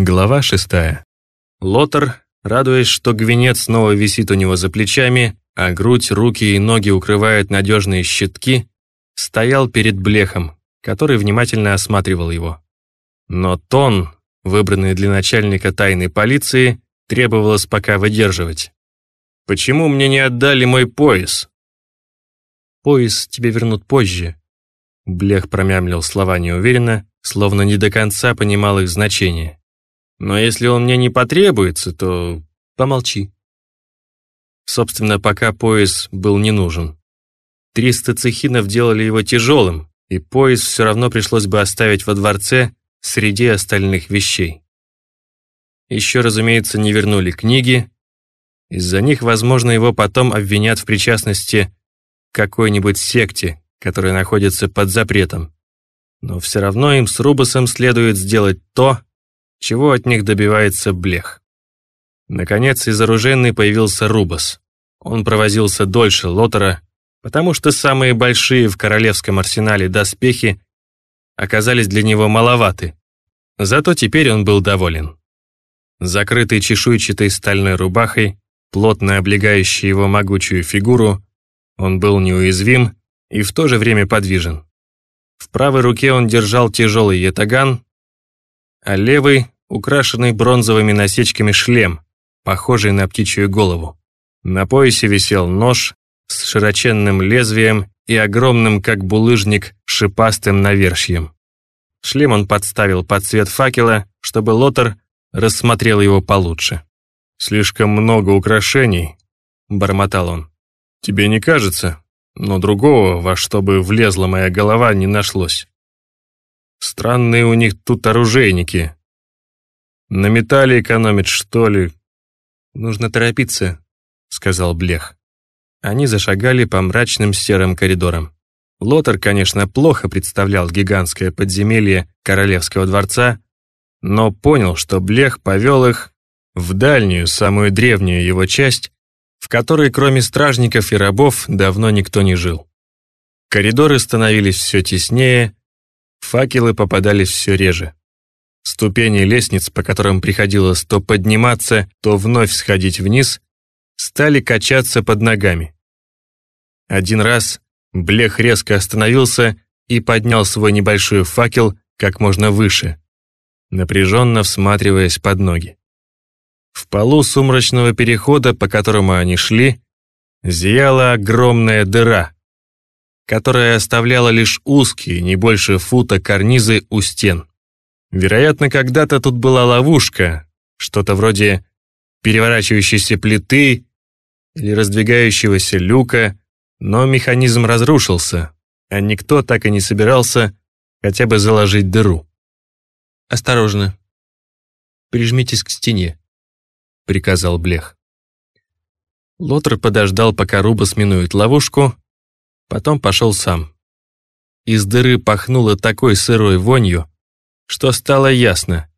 Глава шестая. Лотар, радуясь, что гвинет снова висит у него за плечами, а грудь, руки и ноги укрывают надежные щитки, стоял перед блехом, который внимательно осматривал его. Но тон, выбранный для начальника тайной полиции, требовалось пока выдерживать. «Почему мне не отдали мой пояс?» «Пояс тебе вернут позже», — Блех промямлил слова неуверенно, словно не до конца понимал их значение. Но если он мне не потребуется, то помолчи. Собственно, пока пояс был не нужен. Триста цехинов делали его тяжелым, и пояс все равно пришлось бы оставить во дворце среди остальных вещей. Еще, разумеется, не вернули книги. Из-за них, возможно, его потом обвинят в причастности к какой-нибудь секте, которая находится под запретом. Но все равно им с Рубасом следует сделать то, чего от них добивается Блех. Наконец, из оружейной появился Рубас. Он провозился дольше Лотера, потому что самые большие в королевском арсенале доспехи оказались для него маловаты. Зато теперь он был доволен. Закрытый чешуйчатой стальной рубахой, плотно облегающей его могучую фигуру, он был неуязвим и в то же время подвижен. В правой руке он держал тяжелый ятаган, а левый — украшенный бронзовыми насечками шлем, похожий на птичью голову. На поясе висел нож с широченным лезвием и огромным, как булыжник, шипастым навершьем. Шлем он подставил под свет факела, чтобы Лотер рассмотрел его получше. «Слишком много украшений», — бормотал он. «Тебе не кажется? Но другого, во что бы влезла моя голова, не нашлось. Странные у них тут оружейники. На металле экономят, что ли? Нужно торопиться, сказал Блех. Они зашагали по мрачным серым коридорам. Лотер, конечно, плохо представлял гигантское подземелье королевского дворца, но понял, что Блех повел их в дальнюю, самую древнюю его часть, в которой кроме стражников и рабов давно никто не жил. Коридоры становились все теснее, Факелы попадались все реже. Ступени лестниц, по которым приходилось то подниматься, то вновь сходить вниз, стали качаться под ногами. Один раз Блех резко остановился и поднял свой небольшой факел как можно выше, напряженно всматриваясь под ноги. В полу сумрачного перехода, по которому они шли, зияла огромная дыра, которая оставляла лишь узкие, не больше фута карнизы у стен. Вероятно, когда-то тут была ловушка, что-то вроде переворачивающейся плиты или раздвигающегося люка, но механизм разрушился, а никто так и не собирался хотя бы заложить дыру. «Осторожно. Прижмитесь к стене», — приказал Блех. Лотер подождал, пока Руба сминует ловушку, Потом пошел сам. Из дыры пахнуло такой сырой вонью, что стало ясно.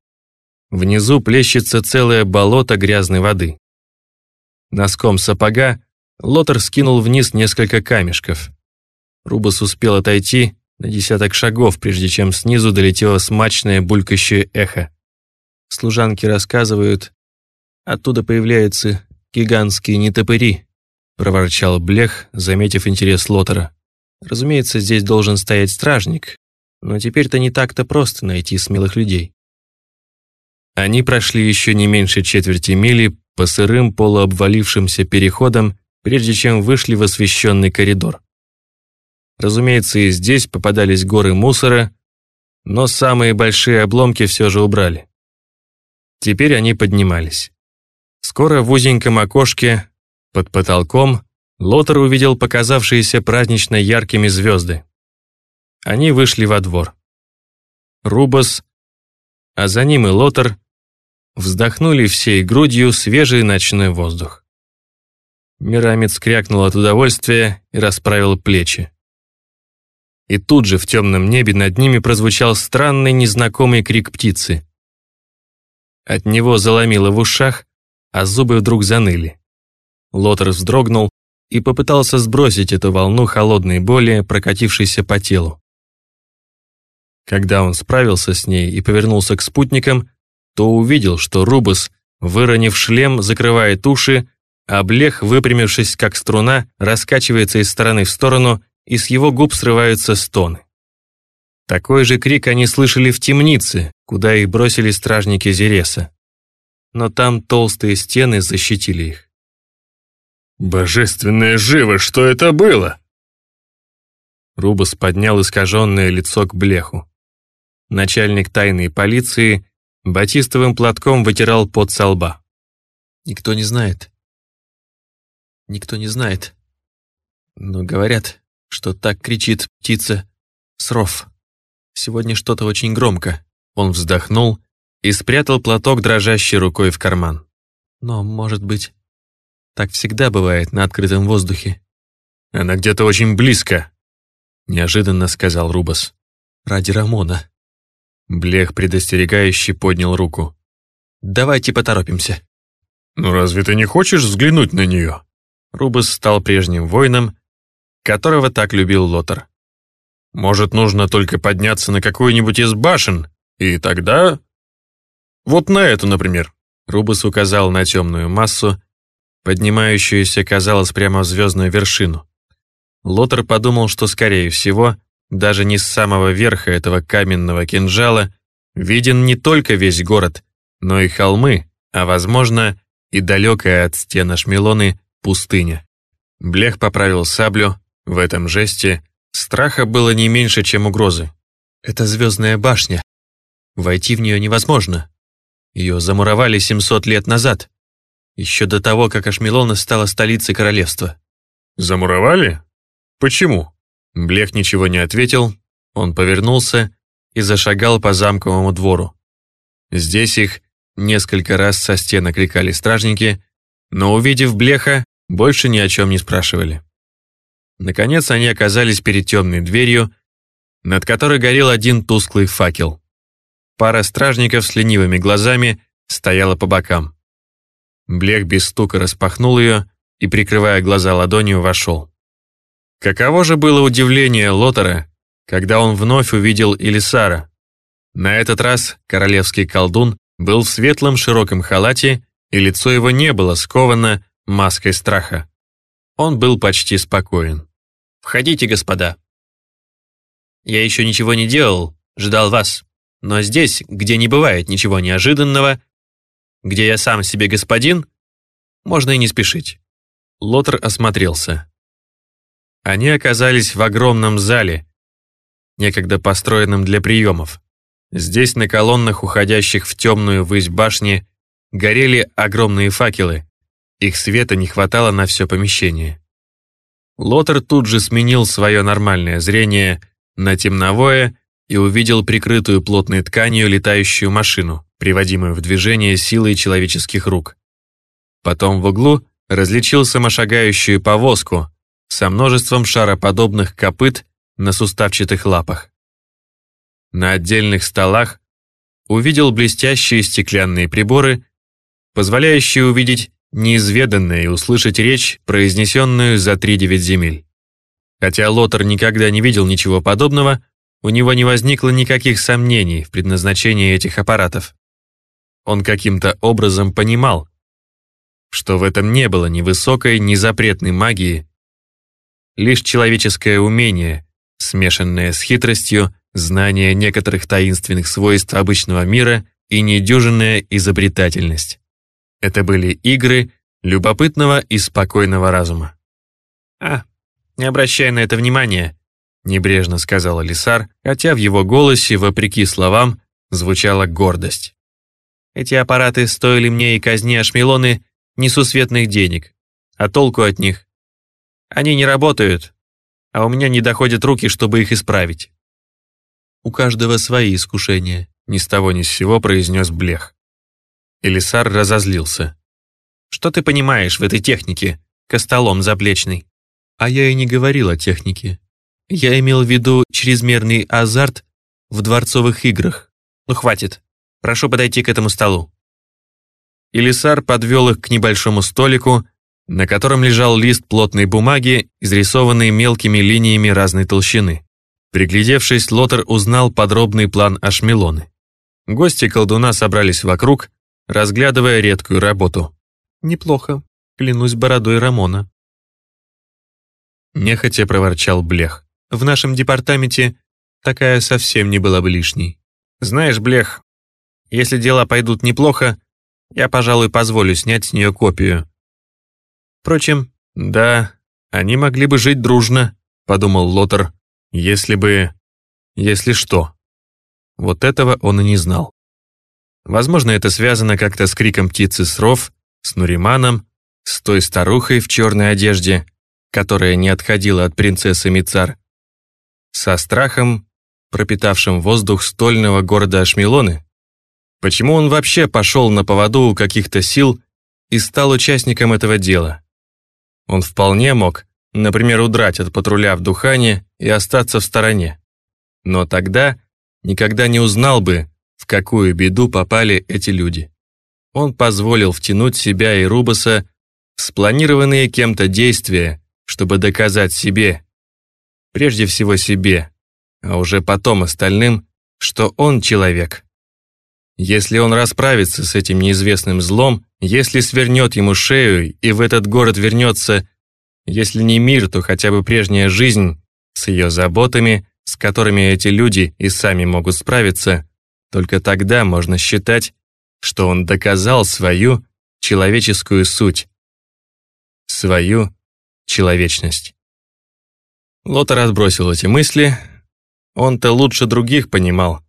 Внизу плещется целое болото грязной воды. Носком сапога Лотер скинул вниз несколько камешков. Рубас успел отойти на десяток шагов, прежде чем снизу долетело смачное булькающее эхо. Служанки рассказывают, оттуда появляются гигантские нетопыри, проворчал Блех, заметив интерес Лотера. Разумеется, здесь должен стоять стражник, но теперь-то не так-то просто найти смелых людей. Они прошли еще не меньше четверти мили по сырым полуобвалившимся переходам, прежде чем вышли в освещенный коридор. Разумеется, и здесь попадались горы мусора, но самые большие обломки все же убрали. Теперь они поднимались. Скоро в узеньком окошке под потолком Лотер увидел показавшиеся празднично яркими звезды. Они вышли во двор. Рубас, а за ним и Лотер, вздохнули всей грудью свежий ночной воздух. Мирамец крякнул от удовольствия и расправил плечи. И тут же в темном небе над ними прозвучал странный незнакомый крик птицы. От него заломило в ушах, а зубы вдруг заныли. Лотер вздрогнул и попытался сбросить эту волну холодной боли, прокатившейся по телу. Когда он справился с ней и повернулся к спутникам, то увидел, что Рубас, выронив шлем, закрывает уши, а Блех, выпрямившись как струна, раскачивается из стороны в сторону, и с его губ срываются стоны. Такой же крик они слышали в темнице, куда их бросили стражники Зереса. Но там толстые стены защитили их. «Божественная живо, что это было?» Рубас поднял искаженное лицо к блеху. Начальник тайной полиции батистовым платком вытирал пот со лба. «Никто не знает. Никто не знает. Но говорят, что так кричит птица Сров. Сегодня что-то очень громко». Он вздохнул и спрятал платок дрожащей рукой в карман. «Но, может быть, так всегда бывает на открытом воздухе». «Она где-то очень близко», — неожиданно сказал Рубас. «Ради Рамона». Блех предостерегающе поднял руку. «Давайте поторопимся». «Ну разве ты не хочешь взглянуть на нее?» Рубас стал прежним воином, которого так любил Лотар. «Может, нужно только подняться на какую-нибудь из башен, и тогда...» «Вот на эту, например». Рубас указал на темную массу, поднимающуюся, казалось, прямо в звездную вершину. Лотар подумал, что, скорее всего, даже не с самого верха этого каменного кинжала виден не только весь город, но и холмы, а, возможно, и далекая от стен Шмелоны пустыня. Блех поправил саблю, в этом жесте страха было не меньше, чем угрозы. «Это звездная башня. Войти в нее невозможно. Ее замуровали 700 лет назад, еще до того, как Ашмелона стала столицей королевства». «Замуровали? Почему?» Блех ничего не ответил, он повернулся и зашагал по замковому двору. Здесь их несколько раз со стен окликали стражники, но, увидев Блеха, больше ни о чем не спрашивали. Наконец они оказались перед темной дверью, над которой горел один тусклый факел. Пара стражников с ленивыми глазами стояла по бокам. Блех без стука распахнул ее и, прикрывая глаза ладонью, вошел. Каково же было удивление Лотера, когда он вновь увидел Элисара. На этот раз королевский колдун был в светлом широком халате, и лицо его не было сковано маской страха. Он был почти спокоен. «Входите, господа. Я еще ничего не делал, ждал вас. Но здесь, где не бывает ничего неожиданного, где я сам себе господин, можно и не спешить». Лотер осмотрелся. Они оказались в огромном зале, некогда построенном для приемов. Здесь на колоннах, уходящих в темную высь башни, горели огромные факелы. Их света не хватало на все помещение. Лотер тут же сменил свое нормальное зрение на темновое и увидел прикрытую плотной тканью летающую машину, приводимую в движение силой человеческих рук. Потом в углу различил самошагающую повозку, со множеством шароподобных копыт на суставчатых лапах. На отдельных столах увидел блестящие стеклянные приборы, позволяющие увидеть неизведанное и услышать речь, произнесенную за три девять земель. Хотя Лотер никогда не видел ничего подобного, у него не возникло никаких сомнений в предназначении этих аппаратов. Он каким-то образом понимал, что в этом не было ни высокой, ни запретной магии, лишь человеческое умение, смешанное с хитростью, знание некоторых таинственных свойств обычного мира и недюжинная изобретательность. Это были игры любопытного и спокойного разума. «А, не обращай на это внимания», — небрежно сказал Лисар, хотя в его голосе, вопреки словам, звучала гордость. «Эти аппараты стоили мне и казни Ашмелоны несусветных денег, а толку от них они не работают, а у меня не доходят руки, чтобы их исправить». «У каждого свои искушения», — ни с того ни с сего произнес Блех. Элисар разозлился. «Что ты понимаешь в этой технике, костолом заплечный?» «А я и не говорил о технике. Я имел в виду чрезмерный азарт в дворцовых играх. Ну, хватит. Прошу подойти к этому столу». Элисар подвел их к небольшому столику, на котором лежал лист плотной бумаги, изрисованный мелкими линиями разной толщины. Приглядевшись, Лотер узнал подробный план Ашмелоны. Гости колдуна собрались вокруг, разглядывая редкую работу. «Неплохо, клянусь бородой Рамона». Нехотя проворчал Блех. «В нашем департаменте такая совсем не была бы лишней». «Знаешь, Блех, если дела пойдут неплохо, я, пожалуй, позволю снять с нее копию». Впрочем, да, они могли бы жить дружно, подумал Лотер, если бы... Если что. Вот этого он и не знал. Возможно, это связано как-то с криком птицы Сров, с Нуриманом, с той старухой в черной одежде, которая не отходила от принцессы Мицар, со страхом, пропитавшим воздух стольного города Ашмелоны. Почему он вообще пошел на поводу у каких-то сил и стал участником этого дела? Он вполне мог, например, удрать от патруля в Духане и остаться в стороне. Но тогда никогда не узнал бы, в какую беду попали эти люди. Он позволил втянуть себя и Рубаса в спланированные кем-то действия, чтобы доказать себе, прежде всего себе, а уже потом остальным, что он человек. Если он расправится с этим неизвестным злом, если свернет ему шею и в этот город вернется, если не мир, то хотя бы прежняя жизнь с ее заботами, с которыми эти люди и сами могут справиться, только тогда можно считать, что он доказал свою человеческую суть, свою человечность. Лота разбросил эти мысли. Он-то лучше других понимал,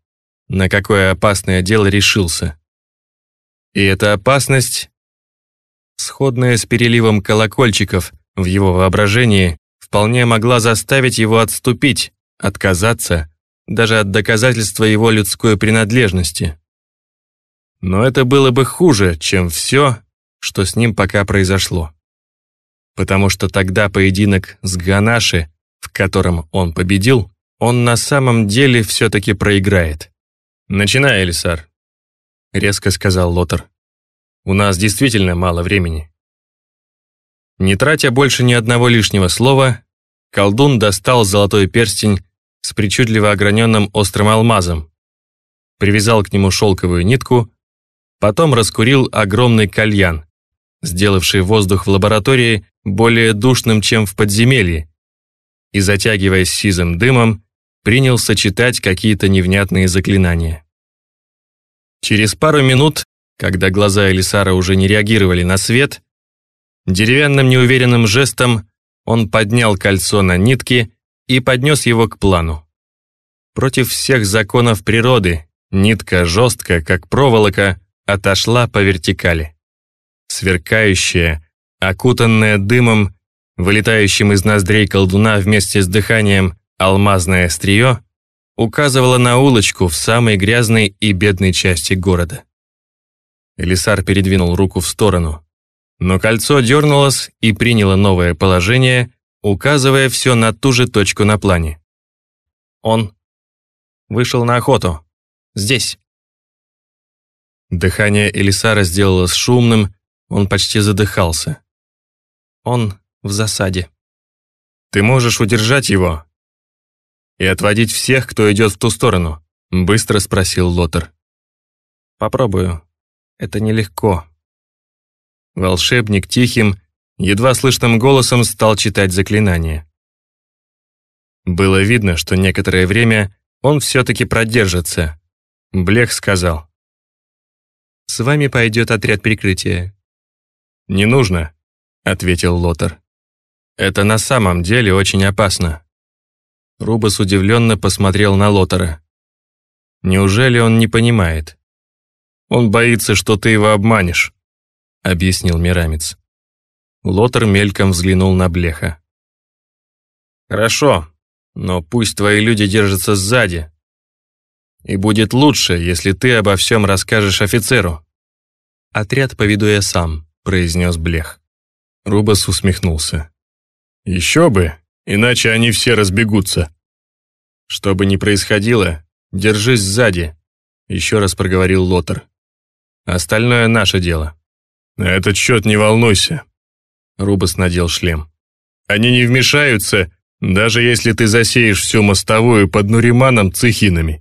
на какое опасное дело решился. И эта опасность, сходная с переливом колокольчиков в его воображении, вполне могла заставить его отступить, отказаться, даже от доказательства его людской принадлежности. Но это было бы хуже, чем все, что с ним пока произошло. Потому что тогда поединок с Ганаши, в котором он победил, он на самом деле все-таки проиграет. «Начинай, Элисар», — резко сказал Лотер. «У нас действительно мало времени». Не тратя больше ни одного лишнего слова, колдун достал золотой перстень с причудливо ограненным острым алмазом, привязал к нему шелковую нитку, потом раскурил огромный кальян, сделавший воздух в лаборатории более душным, чем в подземелье, и, затягиваясь сизым дымом, принялся читать какие-то невнятные заклинания. Через пару минут, когда глаза Элисара уже не реагировали на свет, деревянным неуверенным жестом он поднял кольцо на нитке и поднес его к плану. Против всех законов природы нитка жестко, как проволока, отошла по вертикали. Сверкающая, окутанная дымом, вылетающим из ноздрей колдуна вместе с дыханием алмазное острие, указывала на улочку в самой грязной и бедной части города. Элисар передвинул руку в сторону, но кольцо дернулось и приняло новое положение, указывая все на ту же точку на плане. Он вышел на охоту. Здесь. Дыхание Элисара сделалось шумным, он почти задыхался. Он в засаде. «Ты можешь удержать его и отводить всех, кто идет в ту сторону?» быстро спросил Лотер. «Попробую. Это нелегко». Волшебник тихим, едва слышным голосом стал читать заклинание. Было видно, что некоторое время он все-таки продержится. Блех сказал. «С вами пойдет отряд прикрытия». «Не нужно», — ответил Лотер. «Это на самом деле очень опасно». Рубас удивленно посмотрел на Лотера. «Неужели он не понимает?» «Он боится, что ты его обманешь», — объяснил Мирамец. Лотер мельком взглянул на Блеха. «Хорошо, но пусть твои люди держатся сзади. И будет лучше, если ты обо всем расскажешь офицеру». «Отряд поведу я сам», — произнес Блех. Рубас усмехнулся. «Еще бы, иначе они все разбегутся». «Что бы ни происходило, держись сзади», — еще раз проговорил Лотер. «Остальное наше дело». «На этот счет не волнуйся», Рубас надел шлем. «Они не вмешаются, даже если ты засеешь всю мостовую под Нуриманом цехинами.